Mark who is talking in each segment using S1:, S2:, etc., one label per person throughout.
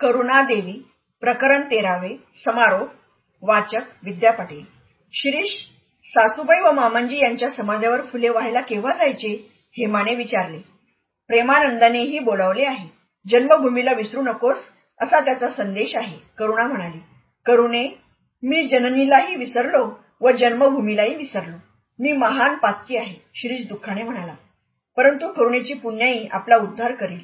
S1: करुणा देवी प्रकरण तेरावे समारोप वाचक विद्या पाटील. शिरीष सासूबाई व मामांजी यांच्या समाजावर फुले व्हायला केव्हा जायचे हेमाने विचारले. प्रेमानंदानेही बोलावले आहे. जन्मभूमीला विसरू नकोस असा त्याचा संदेश आहे करुणा म्हणाली. करुणे मी जननीलाही विसरलो व जन्मभूमीलाही विसरलो. मी महान पातकी आहे शिरीष दुःखाने म्हणाला. परंतु करुणेची पुण्याई आपला उद्धार करील.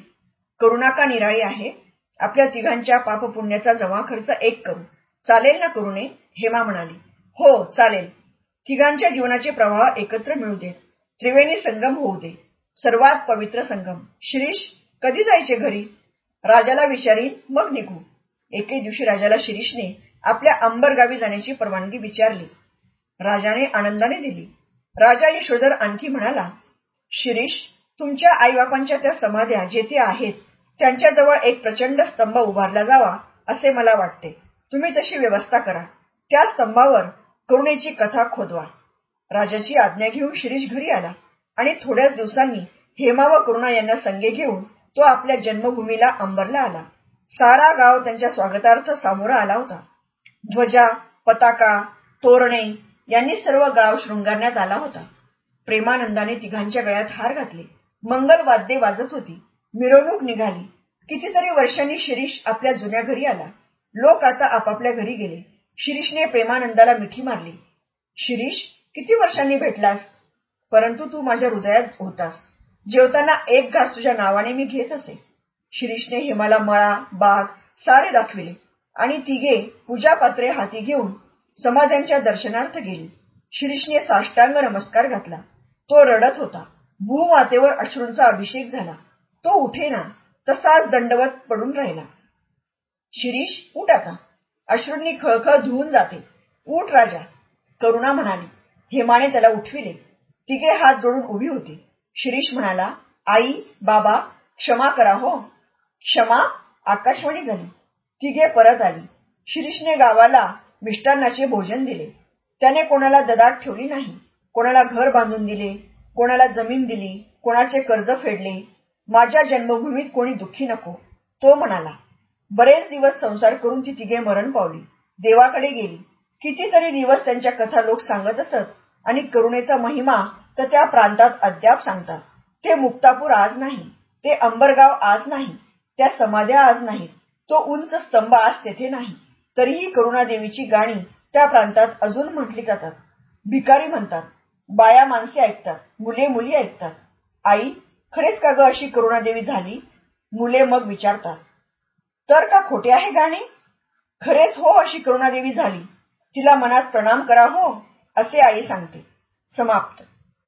S1: करुणा का निराळी आहे? आपल्या तिघांच्या पापपुण्याचा जमा खर्च एक करू. चालेल ना करुणे? हेमा म्हणाली. हो चालेल. तिघांच्या जीवनाचे प्रवाह एकत्र मिळू दे. त्रिवेणी संगम होऊ दे. सर्वात पवित्र संगम. शिरीष कधी जायचे घरी? राजाला विचारीन मग निघू. एके दिवशी राजाला शिरीषने आपल्या अंबर गावी जाण्याची परवानगी विचारली. राजाने आनंदाने दिली. राजा यशोधर आणखी म्हणाला शिरीष तुमच्या आईबापांच्या त्या समाध्या जेथे आहेत त्यांच्याजवळ एक प्रचंड स्तंभ उभारला जावा असे मला वाटते. तुम्ही तशी व्यवस्था करा. त्या स्तंभावर करुणेची कथा खोदवा. राजाची आज्ञा घेऊन शिरीष घरी आला आणि थोड्याच दिवसांनी हेमा व करुणा यांना संगे घेऊन तो आपल्या जन्मभूमीला अंबरला आला. सारा गाव त्यांच्या स्वागतार्थ सामोरा आला होता. ध्वजा पताका तोरणे यांनी सर्व गाव शृंगारण्यात आला होता. प्रेमानंदाने तिघांच्या गळ्यात हार घातले. मंगल वाद्ये वाजत होती. मिरवणूक निघाली. कितीतरी वर्षांनी शिरीष आपल्या जुन्या घरी आला. लोक आता आपापल्या घरी गेले. शिरीषने प्रेमानंदाला मिठी मारली. शिरीष किती वर्षांनी भेटलास? परंतु तू माझ्या हृदयात होतास. जेवताना एक घास तुझ्या नावाने मी घेत असे. शिरीषने हेमाला मळा बाग सारे दाखविले आणि तिघे पूजा पात्रे हाती घेऊन समाध्यांच्या दर्शनार्थ गेली. शिरीषने साष्टांग नमस्कार घातला. तो रडत होता. भूमातेवर अश्रूंचा अभिषेक झाला. तो उठेना तसाच दंडवत पडून राहिला. शिरीष उठ आता. अश्रूंनी खळखळ धुवून जाते. उठ राजा. करुणा म्हणाली. हेमाने त्याला उठविले. तिघे हात जोडून उभी होती. शिरीष म्हणाला आई बाबा क्षमा करा हो. क्षमा? आकाशवाणी झाली. तिघे परत आली. शिरीषने गावाला मिष्टान्नाचे भोजन दिले. त्याने कोणाला ददात ठेवली नाही. कोणाला घर बांधून दिले. कोणाला जमीन दिली. कोणाचे कर्ज फेडले. माझ्या जन्मभूमीत कोणी दुःखी नको. तो म्हणाला बरेच दिवस संसार करून ती तिघे मरण पावली. देवाकडे गेली. कितीतरी दिवस त्यांच्या कथा लोक सांगत असत आणि करुणेचा महिमा तर त्या प्रांतात अद्याप सांगतात. ते मुक्तापूर आज नाही. ते अंबरगाव आज नाही. त्या समाध्या आज नाहीत. तो उंच स्तंभ आज तेथे नाही. तरीही करुणादेवीची गाणी त्या प्रांतात अजून म्हटली जातात. भिकारी म्हणतात बाया माणसे ऐकतात. मुले मुली ऐकतात. आई खरेच का ग अशी करुणादेवी झाली? मुले मग विचारतात. तर का खोटे आहे गाणे? खरेच हो अशी करुणादेवी झाली. तिला मनात प्रणाम करा हो असे आई सांगते. समाप्त.